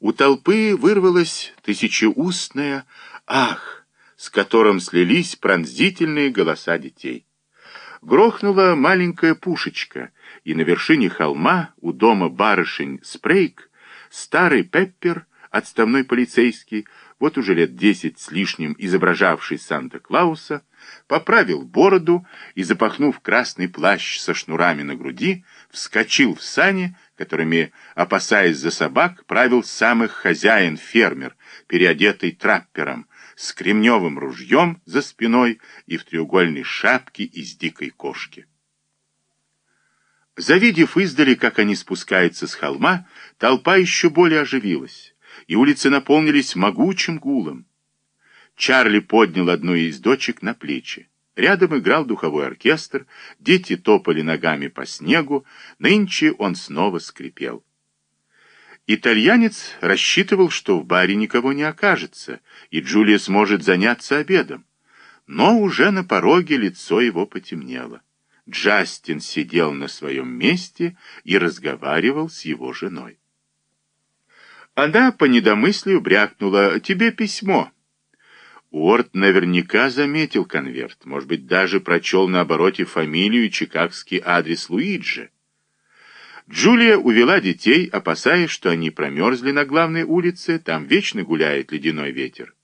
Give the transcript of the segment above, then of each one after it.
У толпы вырвалось тысячеустное «Ах!», с которым слились пронзительные голоса детей. Грохнула маленькая пушечка, и на вершине холма у дома барышень Спрейк старый Пеппер, отставной полицейский, вот уже лет десять с лишним изображавший Санта-Клауса, поправил бороду и, запахнув красный плащ со шнурами на груди, вскочил в сани, которыми, опасаясь за собак, правил самых хозяин-фермер, переодетый траппером, с кремневым ружьем за спиной и в треугольной шапке из дикой кошки. Завидев издали, как они спускаются с холма, толпа еще более оживилась, и улицы наполнились могучим гулом. Чарли поднял одну из дочек на плечи. Рядом играл духовой оркестр, дети топали ногами по снегу, нынче он снова скрипел. Итальянец рассчитывал, что в баре никого не окажется, и Джулия сможет заняться обедом. Но уже на пороге лицо его потемнело. Джастин сидел на своем месте и разговаривал с его женой. Она по недомыслию брякнула «Тебе письмо». Уорд наверняка заметил конверт, может быть, даже прочел на обороте фамилию и чикагский адрес Луиджи. Джулия увела детей, опасаясь, что они промерзли на главной улице, там вечно гуляет ледяной ветер.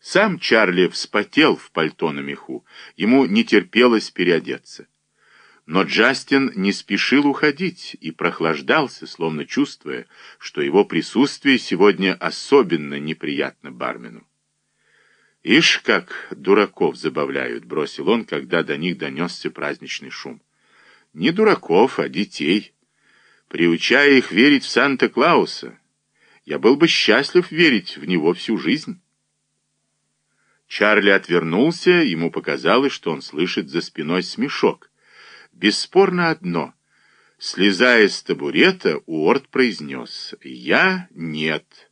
Сам Чарли вспотел в пальто на меху, ему не терпелось переодеться. Но Джастин не спешил уходить и прохлаждался, словно чувствуя, что его присутствие сегодня особенно неприятно бармену. «Ишь, как дураков забавляют», — бросил он, когда до них донесся праздничный шум. «Не дураков, а детей. Приучая их верить в Санта-Клауса, я был бы счастлив верить в него всю жизнь». Чарли отвернулся, ему показалось, что он слышит за спиной смешок. Бесспорно одно. Слезая с табурета, Уорд произнес «Я нет».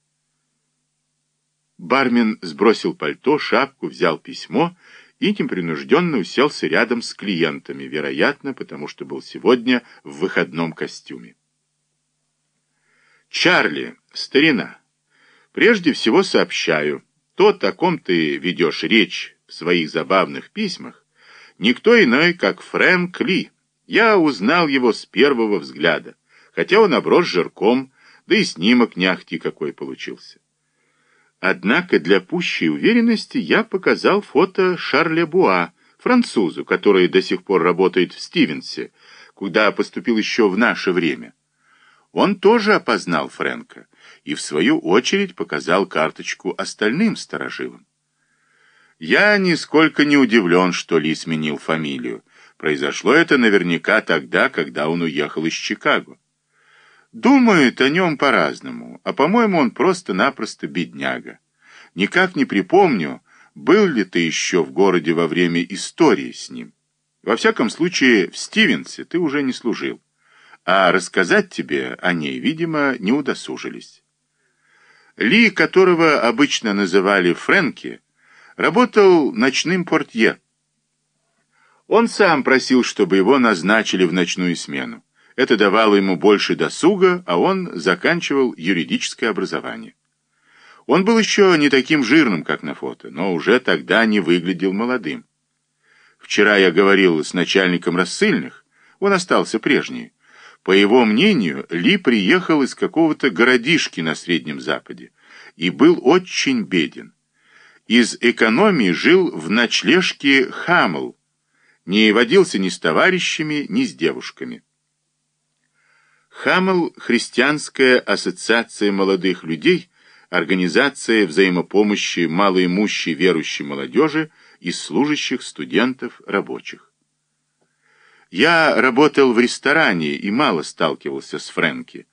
Бармен сбросил пальто, шапку, взял письмо и непринужденно уселся рядом с клиентами, вероятно, потому что был сегодня в выходном костюме. «Чарли, старина, прежде всего сообщаю, тот, о ком ты ведешь речь в своих забавных письмах, никто иной, как Фрэнк Ли. Я узнал его с первого взгляда, хотя он оброс жирком, да и снимок не ахти какой получился. Однако для пущей уверенности я показал фото Шарля Буа, французу, который до сих пор работает в Стивенсе, куда поступил еще в наше время. Он тоже опознал Фрэнка и, в свою очередь, показал карточку остальным сторожилам. Я нисколько не удивлен, что Ли сменил фамилию. Произошло это наверняка тогда, когда он уехал из Чикаго. Думают о нем по-разному, а, по-моему, он просто-напросто бедняга. Никак не припомню, был ли ты еще в городе во время истории с ним. Во всяком случае, в Стивенсе ты уже не служил, а рассказать тебе о ней, видимо, не удосужились. Ли, которого обычно называли Фрэнки, работал ночным портье. Он сам просил, чтобы его назначили в ночную смену. Это давало ему больше досуга, а он заканчивал юридическое образование. Он был еще не таким жирным, как на фото, но уже тогда не выглядел молодым. Вчера я говорил с начальником рассыльных, он остался прежний. По его мнению, Ли приехал из какого-то городишки на Среднем Западе и был очень беден. Из экономии жил в ночлежке Хамл, не водился ни с товарищами, ни с девушками. Хамл – христианская ассоциация молодых людей, организация взаимопомощи малоимущей верующей молодежи и служащих студентов рабочих. Я работал в ресторане и мало сталкивался с Фрэнки,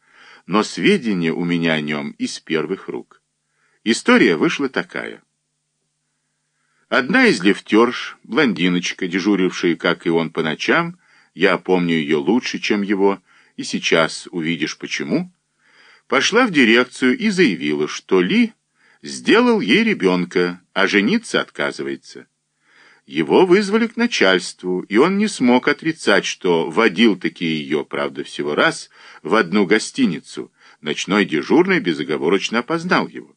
но сведения у меня о нем из первых рук. История вышла такая. Одна из лифтерш, блондиночка, дежурившая, как и он, по ночам, я помню ее лучше, чем его, и сейчас увидишь почему, пошла в дирекцию и заявила, что Ли сделал ей ребенка, а жениться отказывается. Его вызвали к начальству, и он не смог отрицать, что водил таки ее, правда, всего раз, в одну гостиницу, Ночной дежурный безоговорочно опознал его.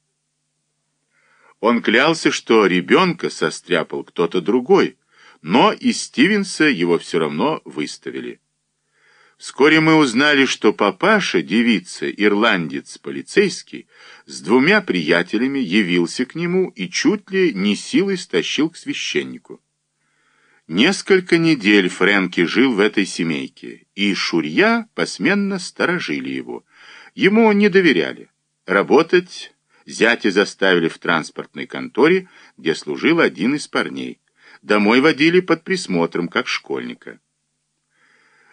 Он клялся, что ребенка состряпал кто-то другой, но из Стивенса его все равно выставили. Вскоре мы узнали, что папаша, девица, ирландец, полицейский, с двумя приятелями явился к нему и чуть ли не силой стащил к священнику. Несколько недель Фрэнки жил в этой семейке, и Шурья посменно сторожили его. Ему не доверяли. Работать зятя заставили в транспортной конторе, где служил один из парней. Домой водили под присмотром, как школьника.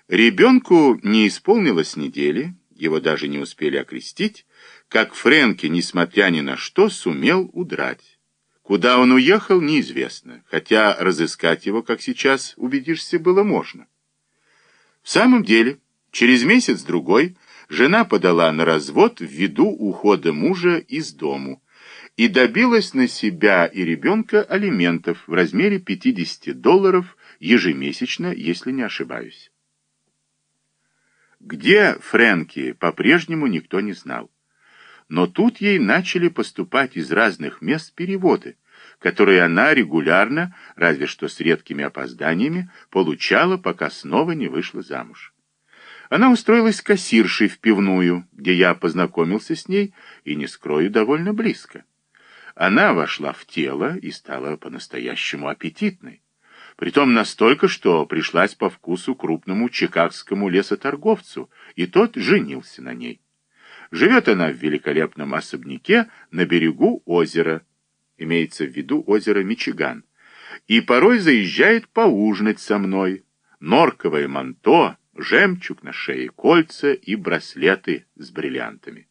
Ребенку не исполнилось недели, его даже не успели окрестить, как Фрэнки, несмотря ни на что, сумел удрать. Куда он уехал, неизвестно, хотя разыскать его, как сейчас убедишься, было можно. В самом деле, через месяц-другой жена подала на развод ввиду ухода мужа из дому и добилась на себя и ребенка алиментов в размере 50 долларов ежемесячно, если не ошибаюсь. Где Фрэнки, по-прежнему никто не знал. Но тут ей начали поступать из разных мест переводы, которые она регулярно, разве что с редкими опозданиями, получала, пока снова не вышла замуж. Она устроилась кассиршей в пивную, где я познакомился с ней, и, не скрою, довольно близко. Она вошла в тело и стала по-настоящему аппетитной притом настолько, что пришлась по вкусу крупному чикагскому лесоторговцу, и тот женился на ней. Живет она в великолепном особняке на берегу озера, имеется в виду озеро Мичиган, и порой заезжает поужинать со мной. Норковое манто, жемчуг на шее, кольца и браслеты с бриллиантами.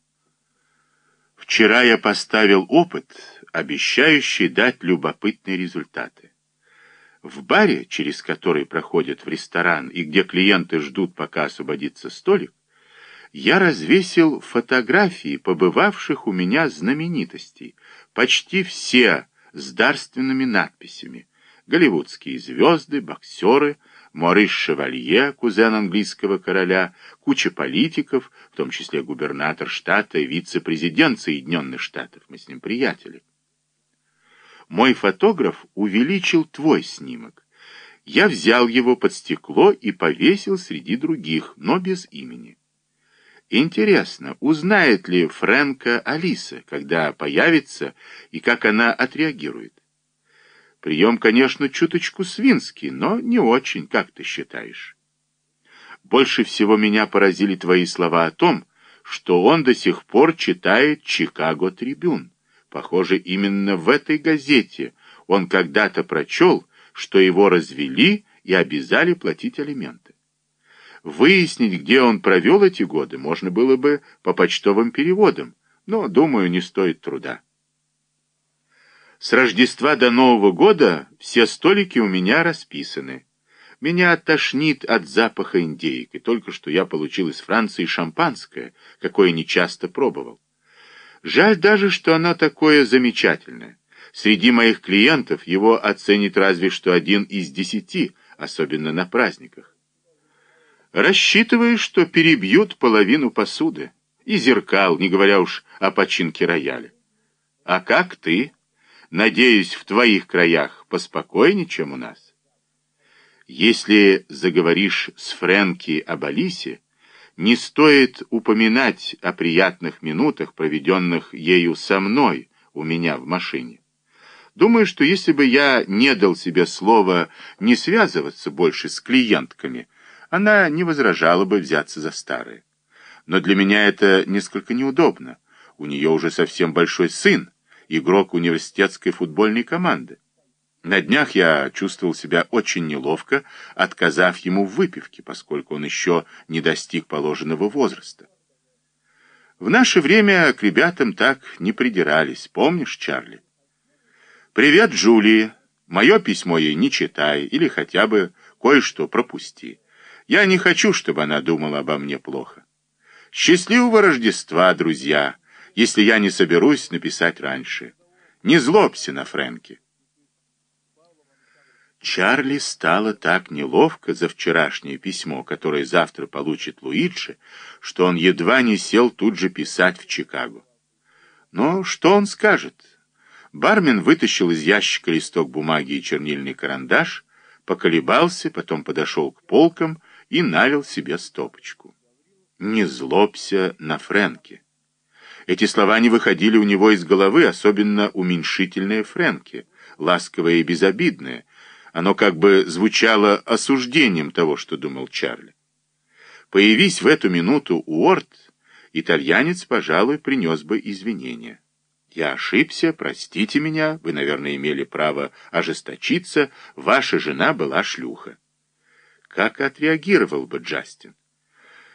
Вчера я поставил опыт, обещающий дать любопытные результаты. В баре, через который проходят в ресторан и где клиенты ждут, пока освободится столик, я развесил фотографии побывавших у меня знаменитостей, почти все с дарственными надписями. Голливудские звезды, боксеры, Морис Шевалье, кузен английского короля, куча политиков, в том числе губернатор штата и вице-президент Соединенных Штатов. Мы с ним приятели. Мой фотограф увеличил твой снимок. Я взял его под стекло и повесил среди других, но без имени. Интересно, узнает ли Фрэнка Алиса, когда появится, и как она отреагирует? Прием, конечно, чуточку свинский, но не очень, как ты считаешь. Больше всего меня поразили твои слова о том, что он до сих пор читает «Чикаго Трибюн». Похоже, именно в этой газете он когда-то прочел, что его развели и обязали платить алименты. Выяснить, где он провел эти годы, можно было бы по почтовым переводам, но, думаю, не стоит труда. С Рождества до Нового года все столики у меня расписаны. Меня тошнит от запаха индейки, только что я получил из Франции шампанское, какое нечасто пробовал. Жаль даже, что оно такое замечательное. Среди моих клиентов его оценит разве что один из десяти, особенно на праздниках. Рассчитываю, что перебьют половину посуды и зеркал, не говоря уж о починке рояля. А как ты? Надеюсь, в твоих краях поспокойнее, чем у нас. Если заговоришь с Фрэнки об Алисе, не стоит упоминать о приятных минутах, проведенных ею со мной у меня в машине. Думаю, что если бы я не дал себе слова не связываться больше с клиентками, она не возражала бы взяться за старые. Но для меня это несколько неудобно. У нее уже совсем большой сын, игрок университетской футбольной команды. На днях я чувствовал себя очень неловко, отказав ему в выпивке, поскольку он еще не достиг положенного возраста. В наше время к ребятам так не придирались, помнишь, Чарли? «Привет, Джулии. Мое письмо ей не читай или хотя бы кое-что пропусти. Я не хочу, чтобы она думала обо мне плохо. Счастливого Рождества, друзья, если я не соберусь написать раньше. Не злобся на Фрэнки». Чарли стало так неловко за вчерашнее письмо, которое завтра получит Луиджи, что он едва не сел тут же писать в Чикаго. Но что он скажет? Бармен вытащил из ящика листок бумаги и чернильный карандаш, поколебался, потом подошел к полкам и налил себе стопочку. «Не злобся на Фрэнке». Эти слова не выходили у него из головы, особенно уменьшительное Фрэнке, ласковое и безобидное, оно как бы звучало осуждением того, что думал Чарли. Появись в эту минуту Уорд, итальянец, пожалуй, принес бы извинения. Я ошибся, простите меня, вы, наверное, имели право ожесточиться, ваша жена была шлюха. Как отреагировал бы Джастин?